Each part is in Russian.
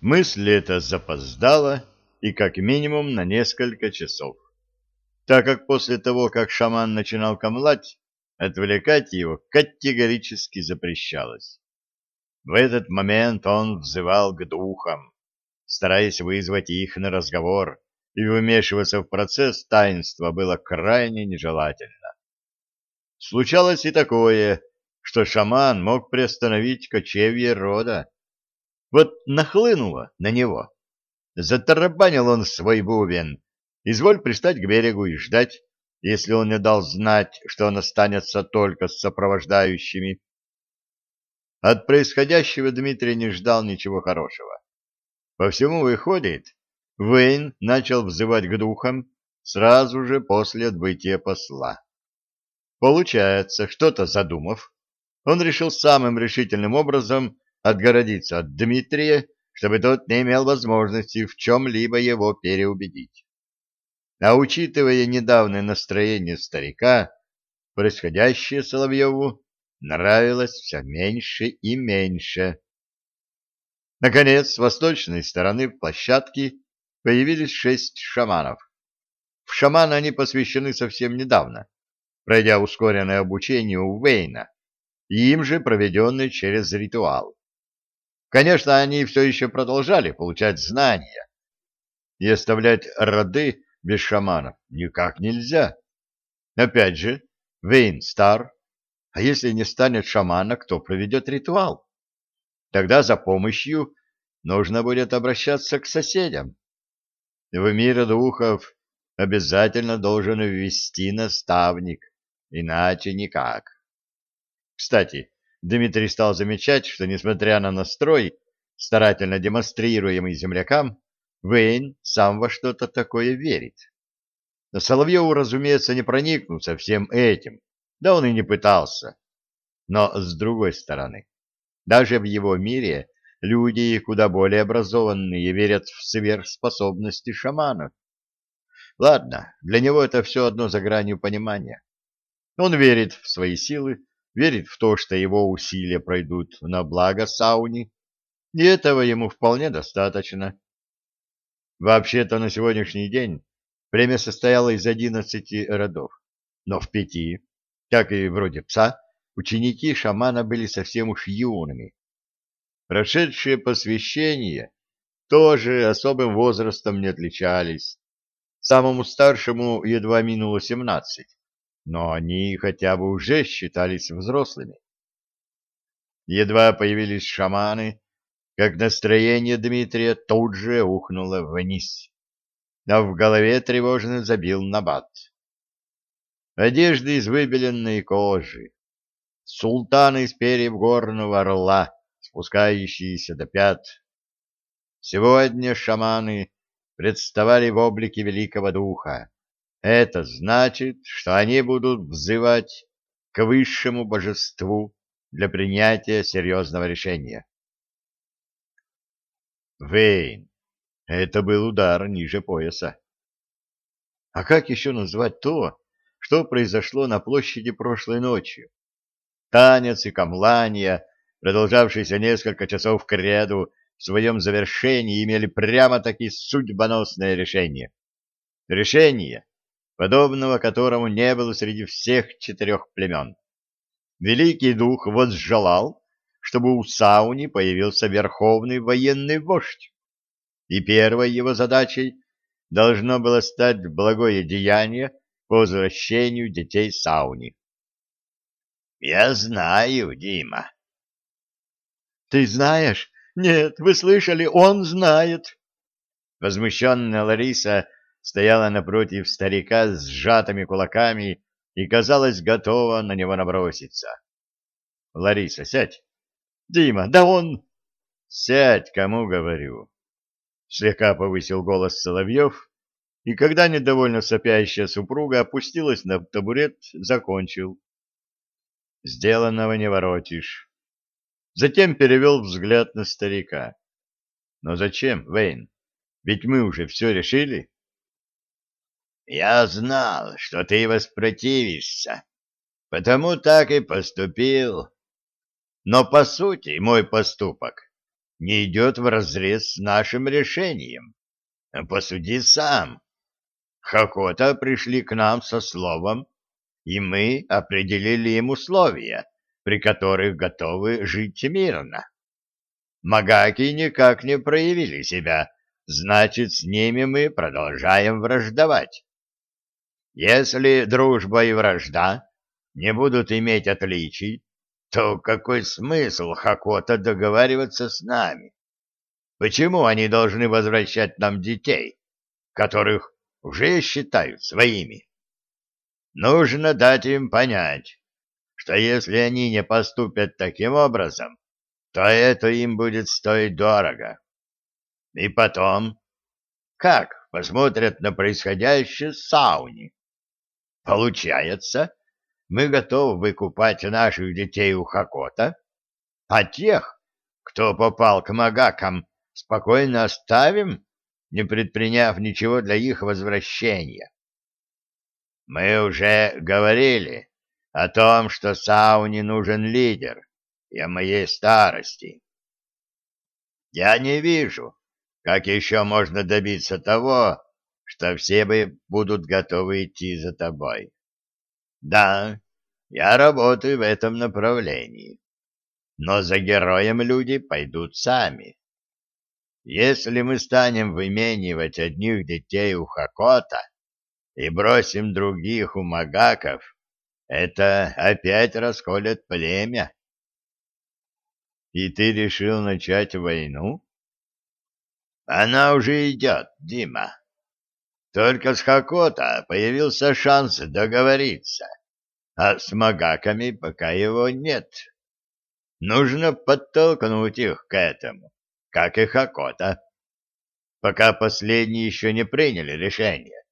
Мысль эта запоздала и как минимум на несколько часов, так как после того, как шаман начинал камлать, отвлекать его категорически запрещалось. В этот момент он взывал к духам, стараясь вызвать их на разговор, и вмешиваться в процесс таинства было крайне нежелательно. Случалось и такое, что шаман мог приостановить кочевье рода. Вот нахлынуло на него. Затарабанил он свой бубен, изволь пристать к берегу и ждать, если он не дал знать, что он останется только с сопровождающими. От происходящего Дмитрий не ждал ничего хорошего. По всему выходит, Вейн начал взывать к духам сразу же после отбытия посла. Получается, что-то задумав, он решил самым решительным образом отгородиться от Дмитрия, чтобы тот не имел возможности в чем-либо его переубедить. А учитывая недавнее настроение старика, происходящее Соловьеву нравилось все меньше и меньше. Наконец, с восточной стороны площадки появились шесть шаманов. В шамана они посвящены совсем недавно, пройдя ускоренное обучение у Вейна, им же проведенное через ритуал. Конечно, они все еще продолжали получать знания, и оставлять роды без шаманов никак нельзя. Опять же, Вейн стар, а если не станет шамана, кто проведет ритуал? Тогда за помощью нужно будет обращаться к соседям. В мир духов обязательно должен ввести наставник, иначе никак. Кстати, Дмитрий стал замечать, что, несмотря на настрой, старательно демонстрируемый землякам, Вейн сам во что-то такое верит. Но Соловьеву, разумеется, не проникнуться всем этим, да он и не пытался. Но с другой стороны, даже в его мире люди куда более образованные верят в сверхспособности шаманов. Ладно, для него это все одно за гранью понимания. Он верит в свои силы, верит в то, что его усилия пройдут на благо сауни, и этого ему вполне достаточно. Вообще-то на сегодняшний день племя состояло из одиннадцати родов, но в пяти, как и вроде пса, ученики шамана были совсем уж юными. Прошедшие посвящение тоже особым возрастом не отличались. Самому старшему едва минуло семнадцать, но они хотя бы уже считались взрослыми. Едва появились шаманы, как настроение Дмитрия тут же ухнуло вниз, а в голове тревожно забил набат. Одежды из выбеленной кожи, султан из перьев горного орла, спускающиеся до пят. Сегодня шаманы представали в облике великого духа. Это значит, что они будут взывать к высшему божеству для принятия серьезного решения. Вейн. Это был удар ниже пояса. А как еще назвать то, что произошло на площади прошлой ночью? Танец и камлания, продолжавшиеся несколько часов к ряду, в своем завершении имели прямо-таки судьбоносное решение. Решение, подобного которому не было среди всех четырех племен. Великий дух возжелал, чтобы у Сауни появился верховный военный вождь. И первой его задачей должно было стать благое деяние по возвращению детей Сауни. — Я знаю, Дима. — Ты знаешь? Нет, вы слышали, он знает. Возмущенная Лариса стояла напротив старика с сжатыми кулаками и, казалось, готова на него наброситься. — Лариса, сядь. Дима, да он... Сядь, кому говорю. Слегка повысил голос Соловьев, и когда недовольно сопящая супруга опустилась на табурет, закончил. Сделанного не воротишь. Затем перевел взгляд на старика. Но зачем, Вейн? Ведь мы уже все решили. Я знал, что ты воспротивишься, потому так и поступил. Но, по сути, мой поступок не идет вразрез с нашим решением. Посуди сам. Хакота пришли к нам со словом, и мы определили им условия, при которых готовы жить мирно. Магаки никак не проявили себя, значит, с ними мы продолжаем враждовать. Если дружба и вражда не будут иметь отличий, то какой смысл Хакота договариваться с нами? Почему они должны возвращать нам детей, которых уже считают своими? Нужно дать им понять, что если они не поступят таким образом, то это им будет стоить дорого. И потом, как посмотрят на происходящее в сауне? Получается, мы готовы выкупать наших детей у Хакота, а тех, кто попал к магакам, спокойно оставим, не предприняв ничего для их возвращения. Мы уже говорили о том, что Сауне нужен лидер, и о моей старости. Я не вижу, как еще можно добиться того, что все бы будут готовы идти за тобой. Да, я работаю в этом направлении, но за героем люди пойдут сами. Если мы станем выменивать одних детей у Хакота и бросим других у Магаков, это опять расколет племя. И ты решил начать войну? Она уже идет, Дима. Только с Хакота появился шанс договориться, а с Магаками пока его нет. Нужно подтолкнуть их к этому, как и Хакота, пока последние еще не приняли решение.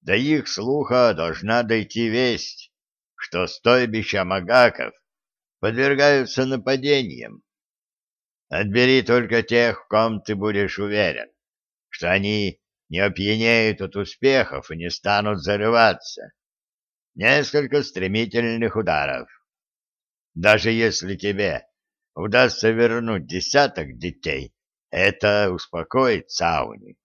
До их слуха должна дойти весть, что стойбища Магаков подвергаются нападениям. Отбери только тех, в ком ты будешь уверен, что они не опьянеют от успехов и не станут зарываться. Несколько стремительных ударов. Даже если тебе удастся вернуть десяток детей, это успокоит Сауни.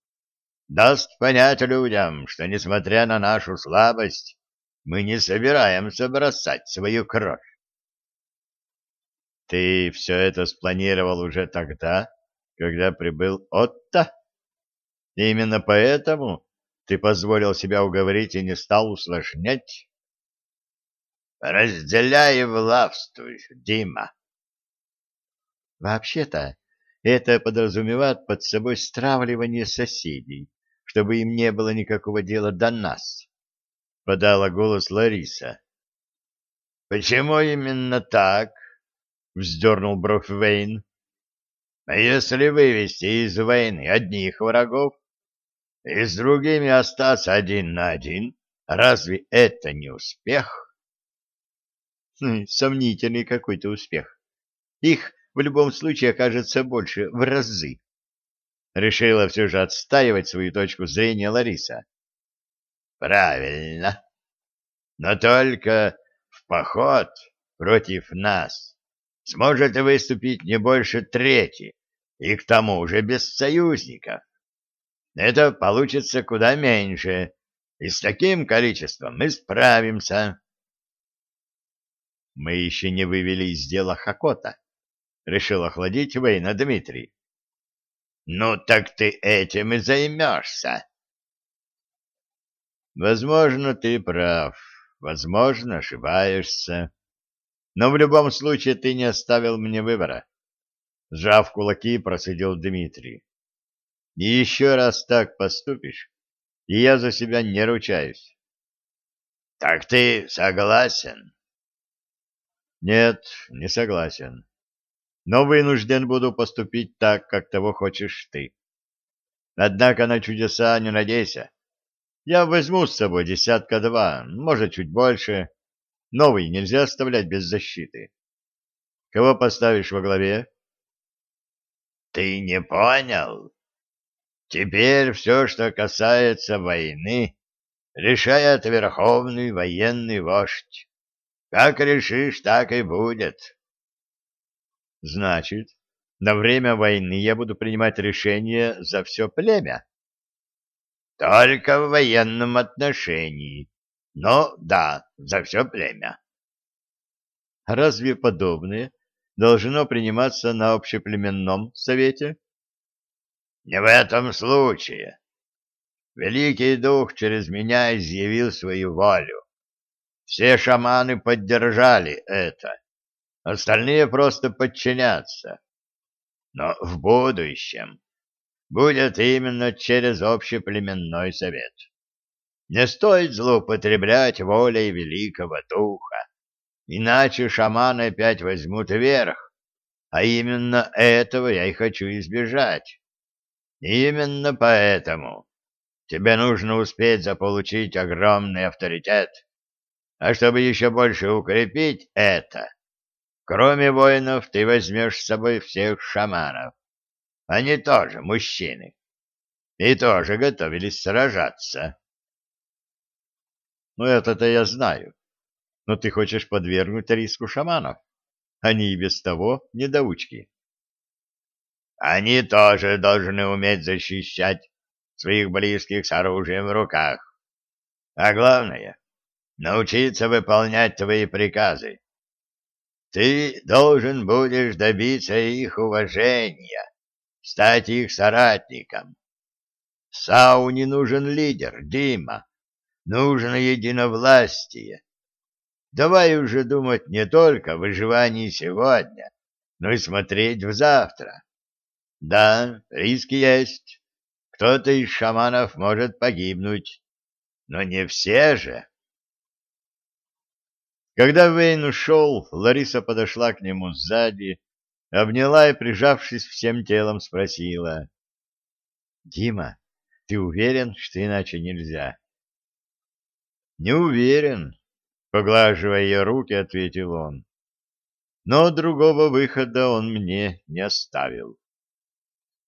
Даст понять людям, что, несмотря на нашу слабость, мы не собираемся бросать свою кровь. Ты все это спланировал уже тогда, когда прибыл Отто? Именно поэтому ты позволил себя уговорить и не стал усложнять? Разделяй и Дима. Вообще-то, это подразумевает под собой стравливание соседей, чтобы им не было никакого дела до нас, — подала голос Лариса. — Почему именно так? — вздернул бровь Вейн. «А если вывести из войны одних врагов и с другими остаться один на один, разве это не успех?» хм, «Сомнительный какой-то успех. Их в любом случае окажется больше в разы». Решила все же отстаивать свою точку зрения Лариса. «Правильно. Но только в поход против нас сможет выступить не больше трети, и к тому же без союзников. Это получится куда меньше, и с таким количеством мы справимся. Мы еще не вывели из дела Хакота, — решил охладить Вейна Дмитрий. Ну так ты этим и займешься. Возможно, ты прав, возможно, ошибаешься. Но в любом случае ты не оставил мне выбора. Сжав кулаки, просидел Дмитрий. И еще раз так поступишь, и я за себя не ручаюсь. Так ты согласен? Нет, не согласен. Но вынужден буду поступить так, как того хочешь ты. Однако на чудеса не надейся. Я возьму с собой десятка-два, может, чуть больше, Новый нельзя оставлять без защиты. Кого поставишь во главе? Ты не понял? Теперь все, что касается войны, решает верховный военный вождь. Как решишь, так и будет. Значит, На время войны я буду принимать решения за все племя. Только в военном отношении. Но да, за все племя. Разве подобное должно приниматься на общеплеменном совете? Не в этом случае. Великий Дух через меня изъявил свою волю. Все шаманы поддержали это. Остальные просто подчинятся. Но в будущем будет именно через общеплеменной совет. Не стоит злоупотреблять волей великого духа, иначе шаманы опять возьмут верх, а именно этого я и хочу избежать. Именно поэтому тебе нужно успеть заполучить огромный авторитет, а чтобы еще больше укрепить это, кроме воинов ты возьмешь с собой всех шаманов. Они тоже мужчины и тоже готовились сражаться. Ну, это-то я знаю. Но ты хочешь подвергнуть риску шаманов. Они и без того недоучки. Они тоже должны уметь защищать своих близких с оружием в руках. А главное — научиться выполнять твои приказы. Ты должен будешь добиться их уважения, стать их соратником. Сау не нужен лидер, Дима нужно единовластие. Давай уже думать не только о выживании сегодня, но и смотреть в завтра. Да, риски есть. Кто-то из шаманов может погибнуть, но не все же. Когда Вейн ушел, Лариса подошла к нему сзади, обняла и, прижавшись всем телом, спросила. — Дима, ты уверен, что иначе нельзя? Не уверен, поглаживая ее руки, ответил он. Но другого выхода он мне не оставил.